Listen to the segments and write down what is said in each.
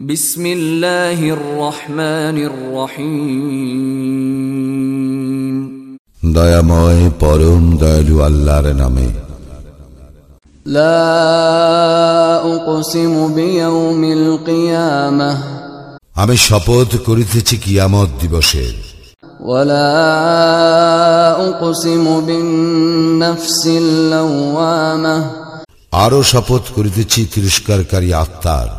بسم الله الرحمن الرحيم দয়াময় পরম দয়ালু আল্লাহর নামে لا أقسم بيوم القيامة আমি শপথ করিতেছি কিয়ামত দিবসের ولا أقسم بالنفس اللوامة আরো শপথ করিতেছি তিরস্কারকারী আত্মার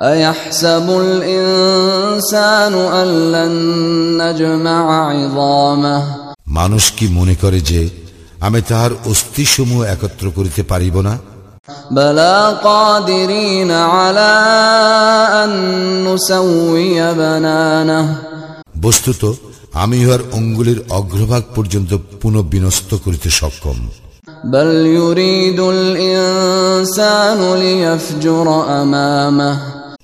أيحسب الإنسان أن لن نجمع عظامه মানুষ কি মনে করে যে আমি তাহার অস্থিসমূহ একত্র করিতে পারিব না بلى قادرين على أن نسوي بنانه বস্তুত আমি ইহার অঙ্গুলির অগ্রভাগ পর্যন্ত পুনঃবিনস্ত করিতে সক্ষম بل يريد الإنسان ليفجر أمامه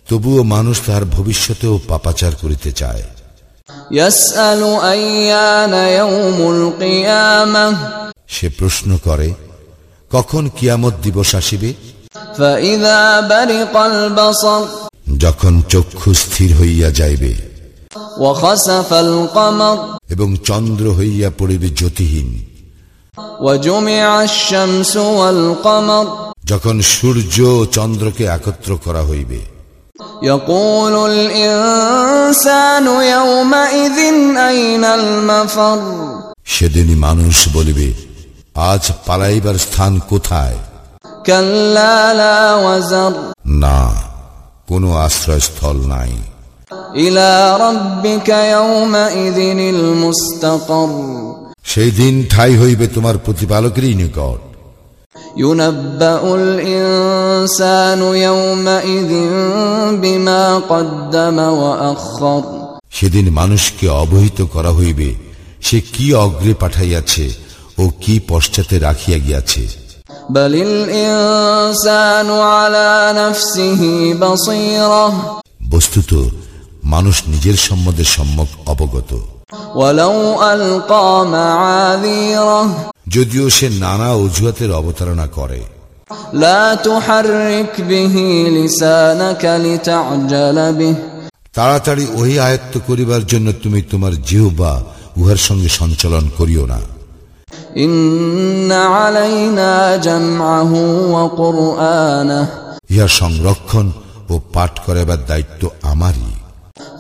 তবুও মানুষ তার ভবিষ্যতেও পাপাচার করিতে চায়। সে প্রশ্ন করে কখন কিয়ামত দিবস আসিবে? যখন চক্ষু স্থির হইয়া যাইবে। এবং চন্দ্র হইয়া পড়িবে জ্যোতিহীন। যখন সূর্য চন্দ্রকে একত্র করা হইবে। يقول الإنسان يومئذ أين المفر সেদিনই মানুষ বলিবে আজ পালাইবার স্থান কোথায় كلا لا وزر না কোনো আশ্রয়স্থল নাই إلى ربك يومئذ المستقر সেই দিন ঠাই হইবে তোমার প্রতিপালকেরই নিকট ينبأ الإنسان يومئذ بما قدم وأخر সেদিন মানুষকে অবহিত করা হইবে সে কি অগ্রে পাঠাইয়াছে ও কি পশ্চাতে রাখিয়া গিয়াছে بل الإنسان على نفسه بصيرة বস্তুত মানুষ নিজের সম্বন্ধে সম্যক অবগত ولو ألقى معاذيره যদিও সে নানা অজুহাতের অবতারণা করে। তাড়াতাড়ি ওই আয়ত্ত করিবার জন্য তুমি তোমার জিহবা উহার সঙ্গে সঞ্চালন করিও না। ইহা সংরক্ষণ ও পাঠ করাবার দায়িত্ব আমারই।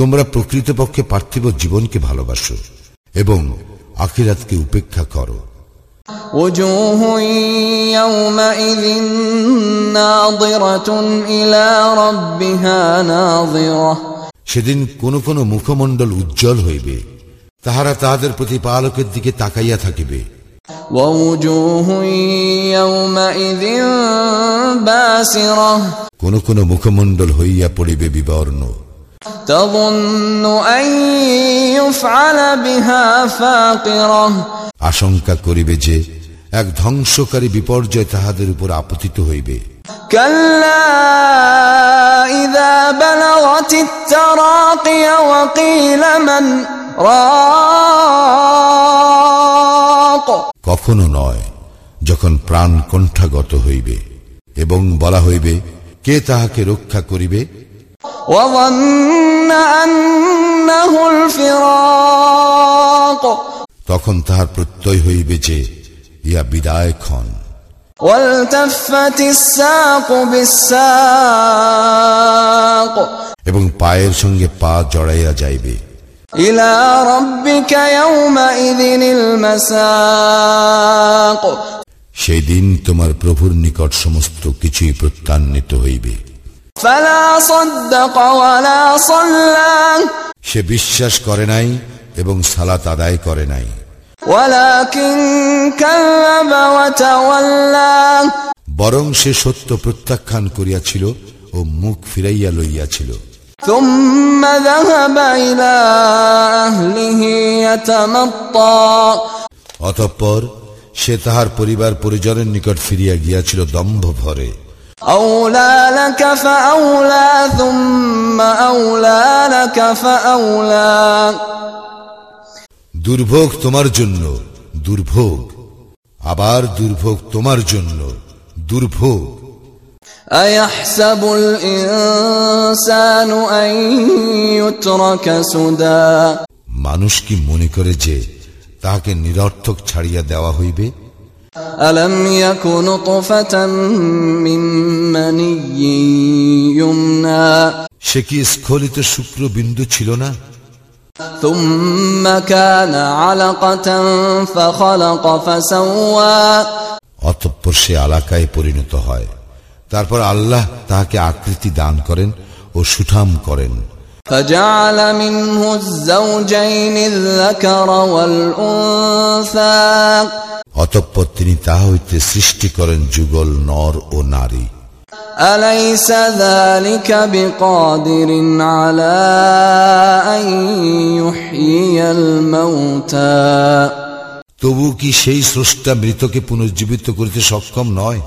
তোমরা প্রকৃতপক্ষে পার্থিব জীবনকে ভালোবাসো এবং আখিরাতকে উপেক্ষা করো। সেদিন কোন কোন মুখমণ্ডল উজ্জ্বল হইবে তাহারা তাহাদের প্রতি পালকের দিকে তাকাইয়া থাকিবে। কোন কোন মুখমণ্ডল হইয়া পড়িবে বিবর্ণ। আশঙ্কা করিবে যে এক ধ্বংসকারী বিপর্যয় তাহাদের উপর আপতিত হইবে। কখনো নয় যখন প্রাণ কণ্ঠাগত হইবে এবং বলা হইবে কে তাহাকে রক্ষা করিবে তখন তাহার প্রত্যয় হইবে যে ইয়া বিদায় ক্ষণ والتفت الساق بالساق এবং পায়ের সঙ্গে পা জড়াইয়া যাইবে إلى ربك يومئذ المساق সেই দিন তোমার প্রভুর নিকট সমস্ত কিছুই প্রত্যান্বিত হইবে সে বিশ্বাস করে নাই এবং সালাত আদায় করে নাই। বরং সে সত্য প্রত্যাখ্যান করিয়াছিল ও মুখ ফিরাইয়া লইয়াছিল। অতঃপর সে তাহার পরিবার পরিজনের নিকট ফিরিয়া গিয়াছিল দম্ভ ভরে أولى لك فأولى ثم أولى لك فأولى দুর্ভোগ তোমার জন্য দুর্ভোগ আবার দুর্ভোগ তোমার জন্য দুর্ভোগ أيحسب الإنسان أن يترك سدى মানুষ কি মনে করে যে তাহাকে নিরর্থক ছাড়িয়া দেওয়া হইবে ألم يك نطفة من مني يمنى সে কি স্খলিত শুক্রবিন্দু ছিল না ثم كان علقة فخلق فسوى অতঃপর সে আলাকায় পরিণত হয় তারপর আল্লাহ তাহাকে আকৃতি দান করেন ও সুঠাম করেন فجعل منه الزوجين الذكر والأنثى অতঃপর তিনি তাহা হইতে সৃষ্টি করেন যুগল নর ও নারী أليس ذلك بقادر على أن يحيي الموتى তবু কি সেই স্রষ্টা মৃতকে পুনর্জীবিত করিতে সক্ষম নয়